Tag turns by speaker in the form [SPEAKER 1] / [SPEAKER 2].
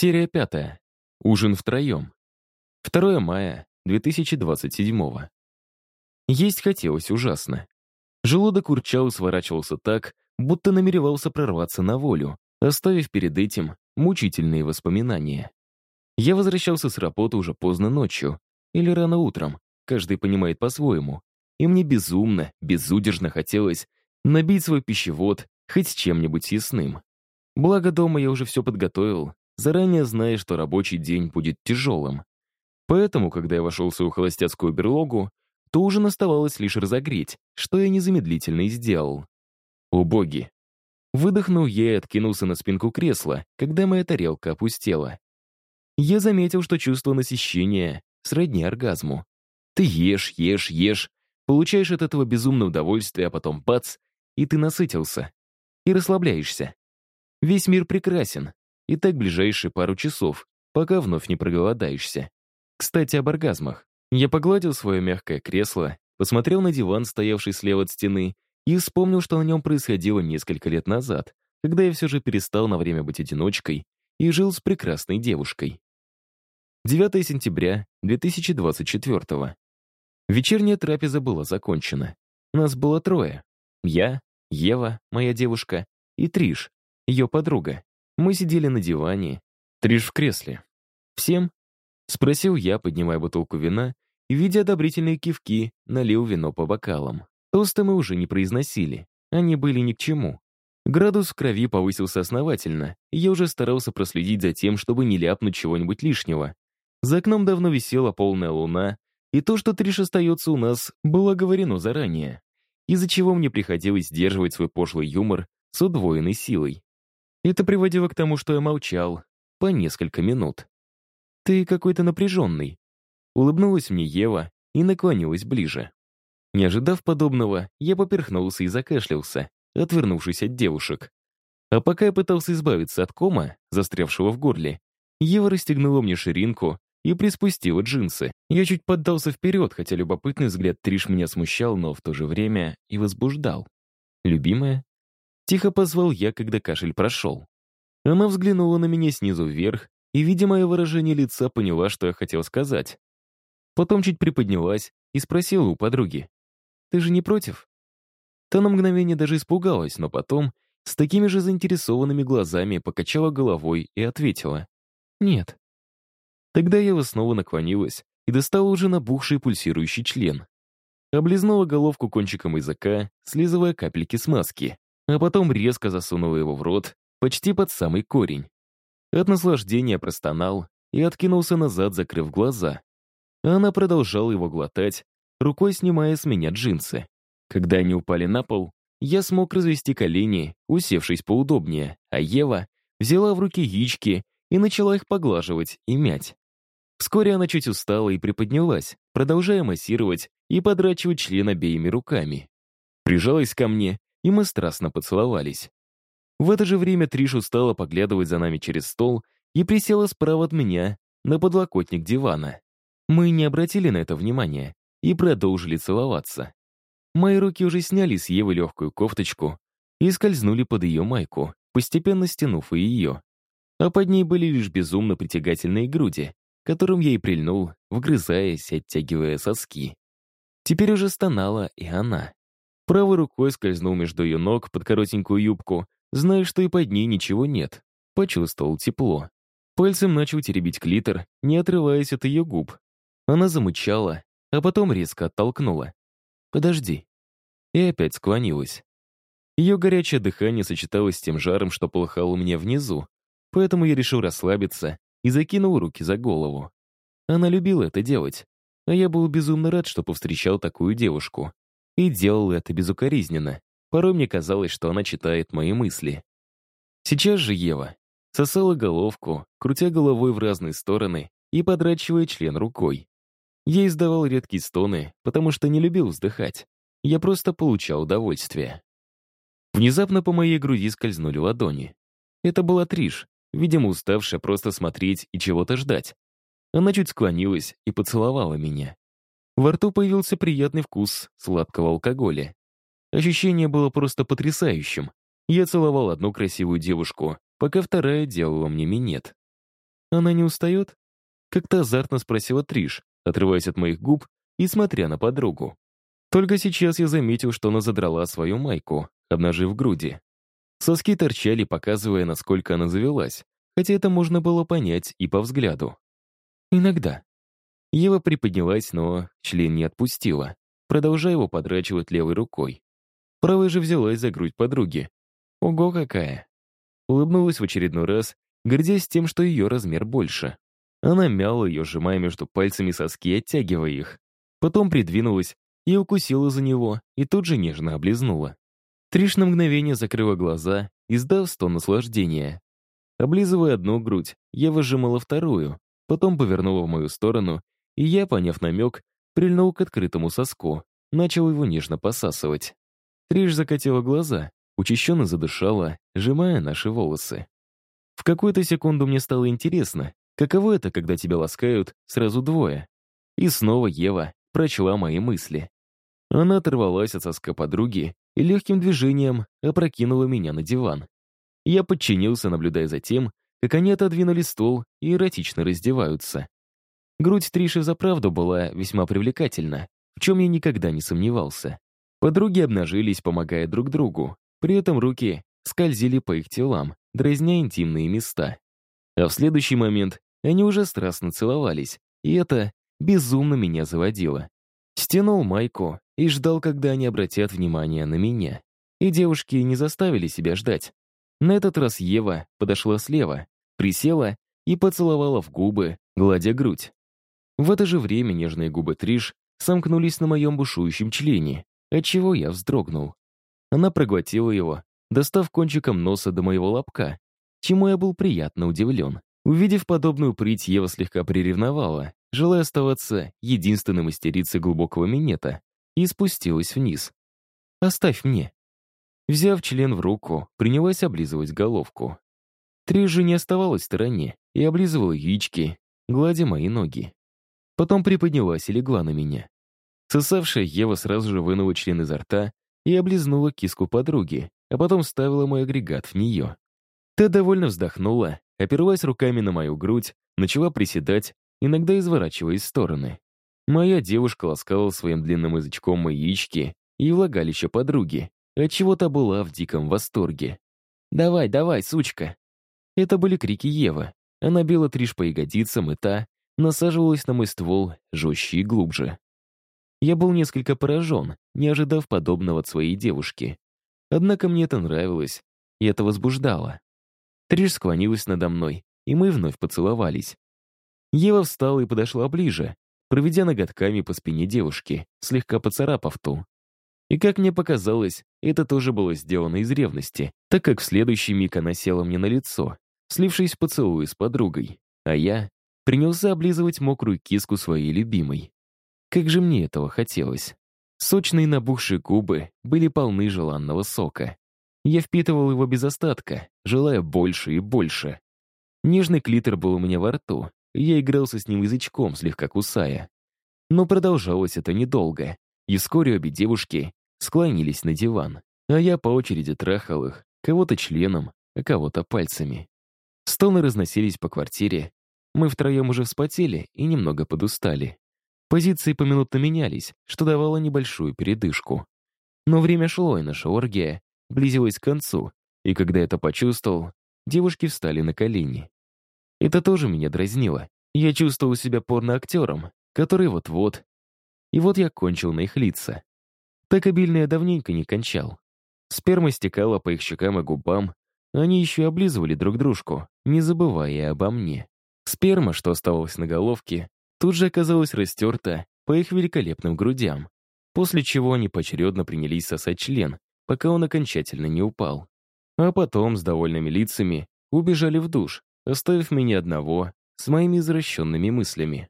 [SPEAKER 1] Серия пятая. Ужин втроем. 2 мая 2027 Есть хотелось ужасно. Желудок урчал и сворачивался так, будто намеревался прорваться на волю, оставив перед этим мучительные воспоминания. Я возвращался с работы уже поздно ночью или рано утром, каждый понимает по-своему, и мне безумно, безудержно хотелось набить свой пищевод хоть чем-нибудь съестным. Благо дома я уже все подготовил, заранее зная, что рабочий день будет тяжелым. Поэтому, когда я вошел в свою холостяцкую берлогу, то ужин оставалось лишь разогреть, что я незамедлительно и сделал. О боги! Выдохнул я и откинулся на спинку кресла, когда моя тарелка опустела. Я заметил, что чувство насыщения сродни оргазму. Ты ешь, ешь, ешь, получаешь от этого безумное удовольствие, а потом бац, и ты насытился. И расслабляешься. Весь мир прекрасен, и так ближайшие пару часов, пока вновь не проголодаешься. Кстати, об оргазмах. Я погладил свое мягкое кресло, посмотрел на диван, стоявший слева от стены, и вспомнил, что на нем происходило несколько лет назад, когда я все же перестал на время быть одиночкой и жил с прекрасной девушкой. 9 сентября 2024 Вечерняя трапеза была закончена. Нас было трое. Я, Ева, моя девушка, и Триш, ее подруга. Мы сидели на диване, Триш в кресле. «Всем?» — спросил я, поднимая бутылку вина, и, видя одобрительные кивки, налил вино по бокалам. Тосты мы уже не произносили, они были ни к чему. Градус в крови повысился основательно, и я уже старался проследить за тем, чтобы не ляпнуть чего-нибудь лишнего. За окном давно висела полная луна, и то, что Триш остается у нас, было говорено заранее, из-за чего мне приходилось сдерживать свой пошлый юмор с удвоенной силой. Это приводило к тому, что я молчал по несколько минут. «Ты какой-то напряженный», — улыбнулась мне Ева и наклонилась ближе. Не ожидав подобного, я поперхнулся и закашлялся, отвернувшись от девушек. А пока я пытался избавиться от кома, застрявшего в горле, Ева расстегнула мне ширинку и приспустила джинсы. Я чуть поддался вперед, хотя любопытный взгляд Триш меня смущал, но в то же время и возбуждал. «Любимая?» Тихо позвал я, когда кашель прошел. Она взглянула на меня снизу вверх и, видя мое выражение лица, поняла, что я хотел сказать. Потом чуть приподнялась и спросила у подруги. Ты же не против?» Та на мгновение даже испугалась, но потом с такими же заинтересованными глазами покачала головой и ответила. «Нет». Тогда Ева снова наклонилась и достала уже набухший пульсирующий член. Облизнула головку кончиком языка, слизывая капельки смазки, а потом резко засунула его в рот, почти под самый корень. От наслаждения простонал и откинулся назад, закрыв глаза. Она продолжала его глотать, рукой снимая с меня джинсы. Когда они упали на пол, я смог развести колени, усевшись поудобнее, а Ева взяла в руки яички и начала их поглаживать и мять. Вскоре она чуть устала и приподнялась, продолжая массировать и подрачивать член обеими руками. Прижалась ко мне, и мы страстно поцеловались. В это же время Триш устала поглядывать за нами через стол и присела справа от меня на подлокотник дивана. Мы не обратили на это внимания, и продолжили целоваться. Мои руки уже сняли с Евы легкую кофточку и скользнули под ее майку, постепенно стянув и ее. А под ней были лишь безумно притягательные груди, которым я и прильнул, вгрызаясь, оттягивая соски. Теперь уже стонала и она. Правой рукой скользнул между ее ног под коротенькую юбку, зная, что и под ней ничего нет. Почувствовал тепло. Пальцем начал теребить клитор, не отрываясь от ее губ. Она замычала, а потом резко оттолкнула. «Подожди». И опять склонилась. Ее горячее дыхание сочеталось с тем жаром, что полыхало меня внизу, поэтому я решил расслабиться и закинул руки за голову. Она любила это делать, а я был безумно рад, что повстречал такую девушку. И делал это безукоризненно. Порой мне казалось, что она читает мои мысли. Сейчас же Ева сосала головку, крутя головой в разные стороны и подрачивая член рукой. Я издавал редкие стоны, потому что не любил вздыхать. Я просто получал удовольствие. Внезапно по моей груди скользнули ладони. Это была Триш, видимо, уставшая просто смотреть и чего-то ждать. Она чуть склонилась и поцеловала меня. Во рту появился приятный вкус сладкого алкоголя. Ощущение было просто потрясающим. Я целовал одну красивую девушку, пока вторая делала мне минет. Она не устает?» Как-то азартно спросила Триш, отрываясь от моих губ и смотря на подругу. Только сейчас я заметил, что она задрала свою майку, обнажив груди. Соски торчали, показывая, насколько она завелась, хотя это можно было понять и по взгляду. «Иногда». Ева приподнялась, но член не отпустила, продолжая его подрачивать левой рукой. Правая же взялась за грудь подруги. Ого, какая! Улыбнулась в очередной раз, гордясь тем, что ее размер больше. Она мяла ее, сжимая между пальцами соски, оттягивая их. Потом придвинулась и укусила за него, и тут же нежно облизнула. Триш на мгновение закрыла глаза, издав стон наслаждения. Облизывая одну грудь, я выжимала вторую, потом повернула в мою сторону, и я, поняв намек, прильнул к открытому соску, начал его нежно посасывать. Триш закатила глаза, учащенно задышала, сжимая наши волосы. В какую-то секунду мне стало интересно, каково это, когда тебя ласкают сразу двое. И снова Ева прочла мои мысли. Она оторвалась от соска подруги и легким движением опрокинула меня на диван. Я подчинился, наблюдая за тем, как они отодвинули стол и эротично раздеваются. Грудь Триши заправду была весьма привлекательна, в чем я никогда не сомневался. Подруги обнажились, помогая друг другу. При этом руки скользили по их телам, дразня интимные места. А в следующий момент они уже страстно целовались, и это безумно меня заводило. Стянул майку и ждал, когда они обратят внимание на меня. И девушки не заставили себя ждать. На этот раз Ева подошла слева, присела и поцеловала в губы, гладя грудь. В это же время нежные губы Триш сомкнулись на моем бушующем члене, отчего я вздрогнул. Она проглотила его, достав кончиком носа до моего лобка, чему я был приятно удивлен. Увидев подобную прыть, Ева слегка приревновала, желая оставаться единственной мастерицей глубокого минета, и спустилась вниз. «Оставь мне». Взяв член в руку, принялась облизывать головку. Три же не оставалась в стороне и облизывала яички, гладя мои ноги. Потом приподнялась и легла на меня. Сосавшая Ева сразу же вынула член изо рта и облизнула киску подруги, а потом ставила мой агрегат в нее. Та довольно вздохнула, оперлась руками на мою грудь, начала приседать иногда изворачиваясь в стороны. Моя девушка ласкала своим длинным язычком мои яички и влагалище подруги, отчего-то была в диком восторге. «Давай, давай, сучка!» Это были крики Евы. Она била Триш по ягодицам, и та насаживалась на мой ствол жестче и глубже. Я был несколько поражен, не ожидав подобного от своей девушки. Однако мне это нравилось, и это возбуждало. Триш склонилась надо мной, и мы вновь поцеловались. Ева встала и подошла ближе, проведя ноготками по спине девушки, слегка поцарапав ту. И как мне показалось, это тоже было сделано из ревности, так как в следующий миг она села мне на лицо, слившись в поцелуи с подругой, а я принялся облизывать мокрую киску своей любимой. Как же мне этого хотелось. Сочные набухшие губы были полны желанного сока. Я впитывал его без остатка, желая больше и больше. Нежный клитор был у меня во рту, я игрался с ним язычком, слегка кусая. Но продолжалось это недолго, и вскоре обе девушки склонились на диван, а я по очереди трахал их, кого-то членом, а кого-то пальцами. Стоны разносились по квартире. Мы втроем уже вспотели и немного подустали. Позиции поминутно менялись, что давало небольшую передышку. Но время шло, и наша оргия близилась к концу, и когда это почувствовал, девушки встали на колени. Это тоже меня дразнило. Я чувствовал себя порноактером, который вот-вот... И вот я кончил на их лица. Так обильно я давненько не кончал. Сперма стекала по их щекам и губам, они еще облизывали друг дружку, не забывая обо мне. Сперма, что оставалась на головке, тут же оказалась растерта по их великолепным грудям, после чего они поочередно принялись сосать член, пока он окончательно не упал. А потом, с довольными лицами, убежали в душ, оставив меня одного с моими извращенными мыслями.